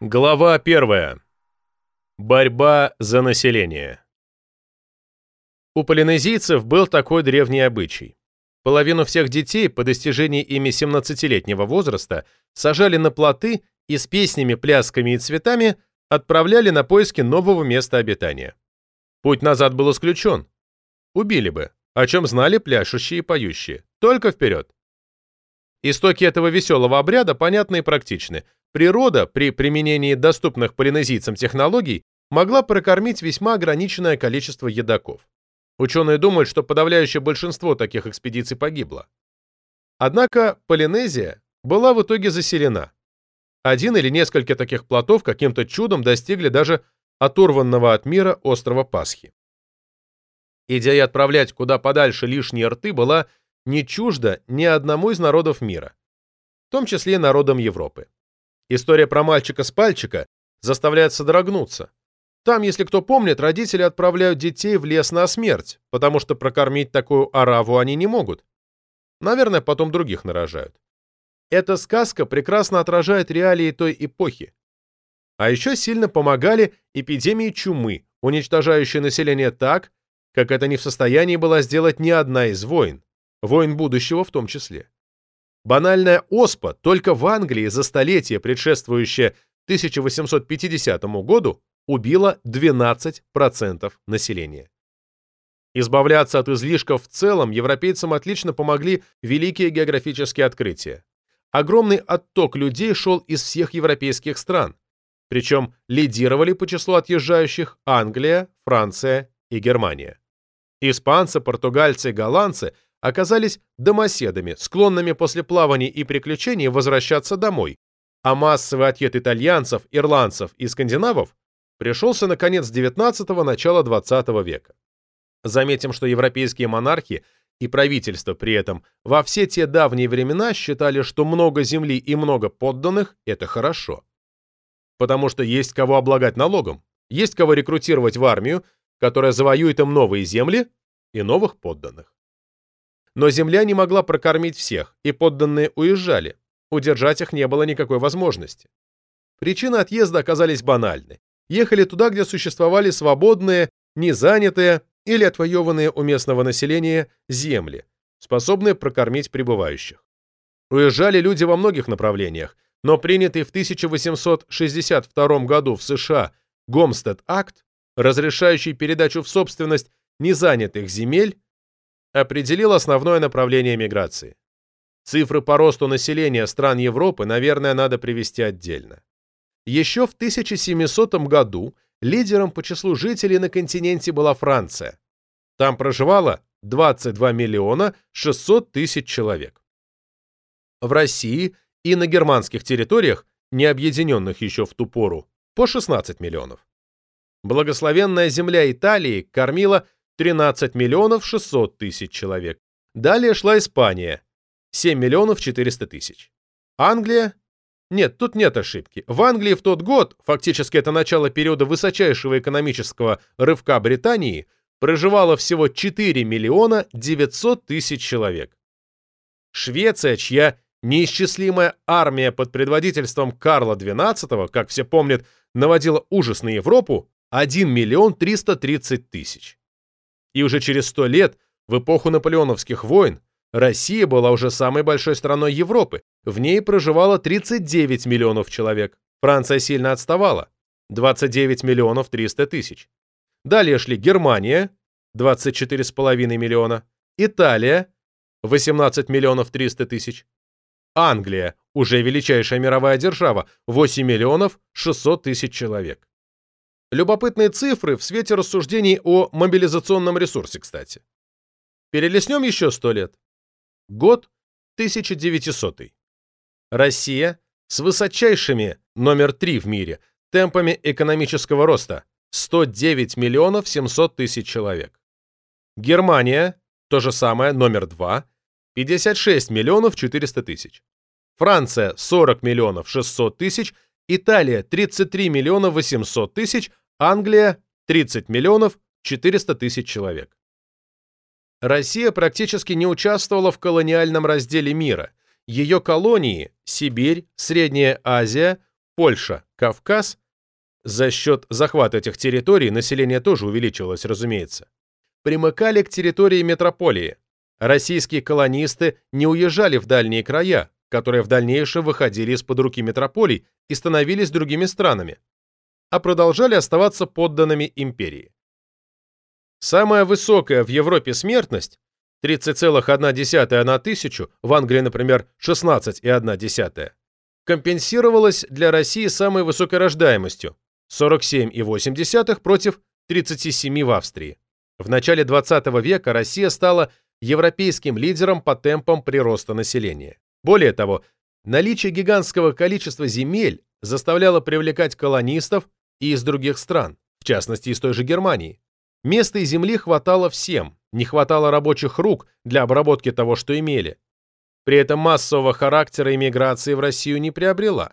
Глава 1. Борьба за население. У полинезийцев был такой древний обычай. Половину всех детей по достижении ими 17-летнего возраста сажали на плоты и с песнями, плясками и цветами отправляли на поиски нового места обитания. Путь назад был исключен. Убили бы, о чем знали пляшущие и поющие. Только вперед. Истоки этого веселого обряда понятны и практичны. Природа при применении доступных полинезийцам технологий могла прокормить весьма ограниченное количество едоков. Ученые думают, что подавляющее большинство таких экспедиций погибло. Однако Полинезия была в итоге заселена. Один или несколько таких плотов каким-то чудом достигли даже оторванного от мира острова Пасхи. Идея отправлять куда подальше лишние рты была не чужда ни одному из народов мира, в том числе народам Европы. История про мальчика с пальчика заставляет содрогнуться. Там, если кто помнит, родители отправляют детей в лес на смерть, потому что прокормить такую ораву они не могут. Наверное, потом других нарожают. Эта сказка прекрасно отражает реалии той эпохи. А еще сильно помогали эпидемии чумы, уничтожающие население так, как это не в состоянии была сделать ни одна из войн, войн будущего в том числе. Банальная оспа только в Англии за столетие, предшествующее 1850 году, убила 12% населения. Избавляться от излишков в целом европейцам отлично помогли великие географические открытия. Огромный отток людей шел из всех европейских стран, причем лидировали по числу отъезжающих Англия, Франция и Германия. Испанцы, португальцы голландцы – оказались домоседами, склонными после плаваний и приключений возвращаться домой, а массовый отъезд итальянцев, ирландцев и скандинавов пришелся на конец XIX – начала XX века. Заметим, что европейские монархи и правительства при этом во все те давние времена считали, что много земли и много подданных – это хорошо. Потому что есть кого облагать налогом, есть кого рекрутировать в армию, которая завоюет им новые земли и новых подданных. Но земля не могла прокормить всех, и подданные уезжали. Удержать их не было никакой возможности. Причины отъезда оказались банальны. Ехали туда, где существовали свободные, незанятые или отвоеванные у местного населения земли, способные прокормить прибывающих. Уезжали люди во многих направлениях, но принятый в 1862 году в США Гомстед-акт, разрешающий передачу в собственность незанятых земель, определил основное направление миграции. Цифры по росту населения стран Европы, наверное, надо привести отдельно. Еще в 1700 году лидером по числу жителей на континенте была Франция. Там проживало 22 миллиона 600 тысяч человек. В России и на германских территориях, не объединенных еще в ту пору, по 16 миллионов. Благословенная земля Италии кормила 13 миллионов 600 тысяч человек. Далее шла Испания, 7 миллионов 400 тысяч. Англия? Нет, тут нет ошибки. В Англии в тот год, фактически это начало периода высочайшего экономического рывка Британии, проживало всего 4 миллиона 900 тысяч человек. Швеция, чья неисчислимая армия под предводительством Карла XII, как все помнят, наводила ужас на Европу, 1 миллион 330 тысяч. И уже через сто лет, в эпоху наполеоновских войн, Россия была уже самой большой страной Европы. В ней проживало 39 миллионов человек. Франция сильно отставала. 29 миллионов 300 тысяч. Далее шли Германия, 24,5 миллиона, Италия, 18 миллионов 300 тысяч, Англия, уже величайшая мировая держава, 8 миллионов 600 тысяч человек. Любопытные цифры в свете рассуждений о мобилизационном ресурсе, кстати. Перелеснем еще сто лет. Год 1900. Россия с высочайшими, номер три в мире, темпами экономического роста 109 миллионов 700 тысяч человек. Германия, то же самое, номер два, 56 миллионов 400 тысяч. Франция 40 миллионов 600 тысяч Италия 33 миллиона 800 тысяч, Англия 30 миллионов 400 тысяч человек. Россия практически не участвовала в колониальном разделе мира. Ее колонии – Сибирь, Средняя Азия, Польша Кавказ, за счет захвата этих территорий население тоже увеличивалось, разумеется, примыкали к территории метрополии. Российские колонисты не уезжали в дальние края, которые в дальнейшем выходили из-под руки метрополий и становились другими странами, а продолжали оставаться подданными империи. Самая высокая в Европе смертность 30,1 на тысячу, в Англии, например, 16,1, компенсировалась для России самой высокой рождаемостью 47,8 против 37 в Австрии. В начале 20 века Россия стала европейским лидером по темпам прироста населения. Более того, наличие гигантского количества земель заставляло привлекать колонистов и из других стран, в частности из той же Германии. Места и земли хватало всем, не хватало рабочих рук для обработки того, что имели. При этом массового характера иммиграции в Россию не приобрела.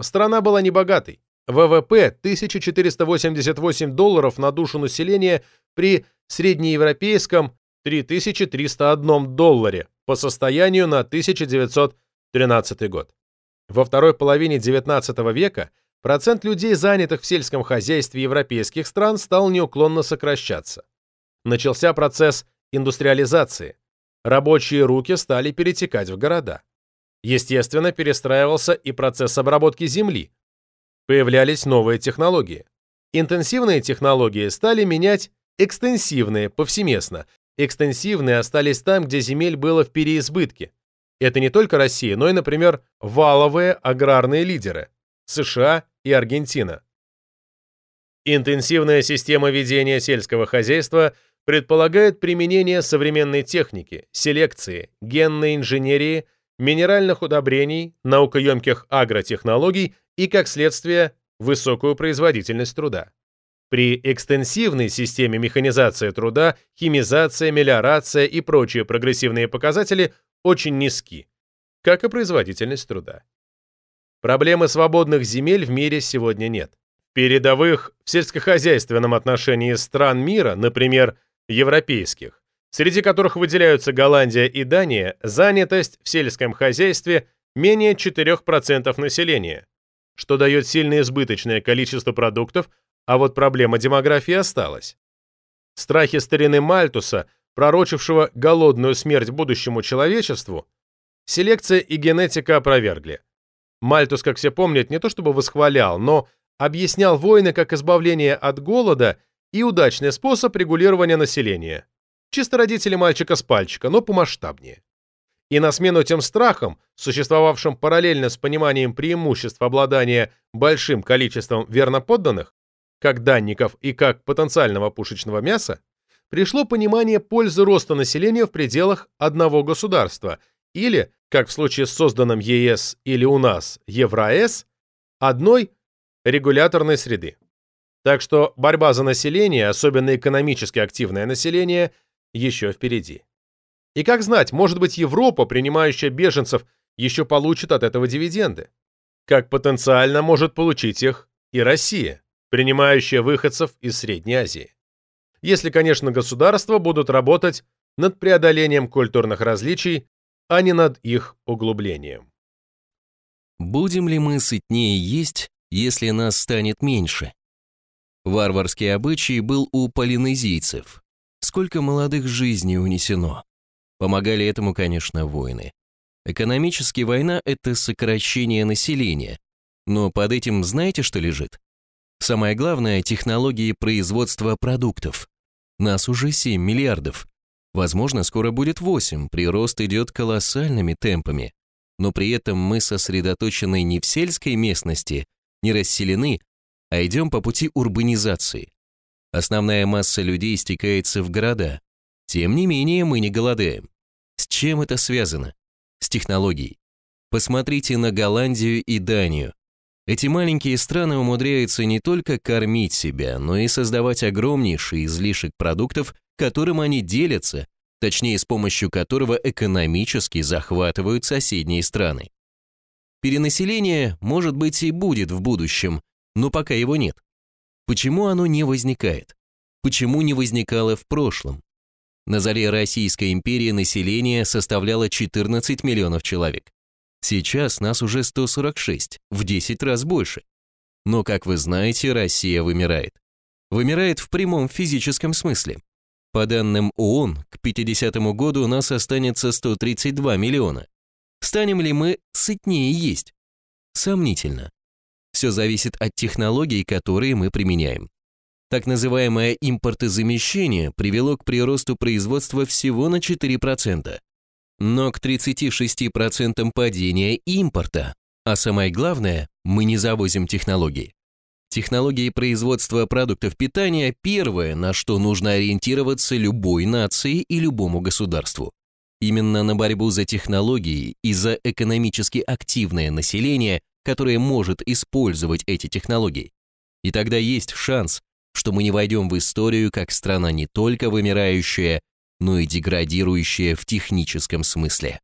Страна была небогатой. ВВП 1488 долларов на душу населения при среднеевропейском 3301 долларе по состоянию на 1913 год. Во второй половине XIX века процент людей, занятых в сельском хозяйстве европейских стран, стал неуклонно сокращаться. Начался процесс индустриализации. Рабочие руки стали перетекать в города. Естественно, перестраивался и процесс обработки земли. Появлялись новые технологии. Интенсивные технологии стали менять экстенсивные повсеместно. Экстенсивные остались там, где земель было в переизбытке. Это не только Россия, но и, например, валовые аграрные лидеры – США и Аргентина. Интенсивная система ведения сельского хозяйства предполагает применение современной техники, селекции, генной инженерии, минеральных удобрений, наукоемких агротехнологий и, как следствие, высокую производительность труда. При экстенсивной системе механизации труда химизация, мелиорация и прочие прогрессивные показатели очень низки, как и производительность труда. Проблемы свободных земель в мире сегодня нет. Передовых в сельскохозяйственном отношении стран мира, например, европейских, среди которых выделяются Голландия и Дания, занятость в сельском хозяйстве менее 4% населения, что дает сильно избыточное количество продуктов, а вот проблема демографии осталась. Страхи старины Мальтуса, пророчившего голодную смерть будущему человечеству, селекция и генетика опровергли. Мальтус, как все помнят, не то чтобы восхвалял, но объяснял войны как избавление от голода и удачный способ регулирования населения. Чисто родители мальчика с пальчика, но помасштабнее. И на смену тем страхам, существовавшим параллельно с пониманием преимуществ обладания большим количеством верноподданных, как данников и как потенциального пушечного мяса, пришло понимание пользы роста населения в пределах одного государства или, как в случае с созданным ЕС или у нас Евроэс, одной регуляторной среды. Так что борьба за население, особенно экономически активное население, еще впереди. И как знать, может быть, Европа, принимающая беженцев, еще получит от этого дивиденды. Как потенциально может получить их и Россия, принимающая выходцев из Средней Азии. Если, конечно, государства будут работать над преодолением культурных различий, а не над их углублением. Будем ли мы сытнее есть, если нас станет меньше? Варварский обычай был у полинезийцев. Сколько молодых жизней унесено. Помогали этому, конечно, войны. Экономически война – это сокращение населения. Но под этим знаете, что лежит? Самое главное – технологии производства продуктов. Нас уже 7 миллиардов. Возможно, скоро будет 8, прирост идет колоссальными темпами. Но при этом мы сосредоточены не в сельской местности, не расселены, а идем по пути урбанизации. Основная масса людей стекается в города. Тем не менее, мы не голодаем. С чем это связано? С технологией. Посмотрите на Голландию и Данию. Эти маленькие страны умудряются не только кормить себя, но и создавать огромнейший излишек продуктов, которым они делятся, точнее с помощью которого экономически захватывают соседние страны. Перенаселение, может быть, и будет в будущем, но пока его нет. Почему оно не возникает? Почему не возникало в прошлом? На заре Российской империи население составляло 14 миллионов человек. Сейчас нас уже 146, в 10 раз больше. Но, как вы знаете, Россия вымирает. Вымирает в прямом физическом смысле. По данным ООН, к 50 году у нас останется 132 миллиона. Станем ли мы сытнее есть? Сомнительно. Все зависит от технологий, которые мы применяем. Так называемое импортозамещение привело к приросту производства всего на 4%, но к 36% падения импорта. А самое главное, мы не завозим технологии. Технологии производства продуктов питания – первое, на что нужно ориентироваться любой нации и любому государству. Именно на борьбу за технологии и за экономически активное население, которое может использовать эти технологии. И тогда есть шанс, что мы не войдем в историю как страна не только вымирающая, но и деградирующая в техническом смысле.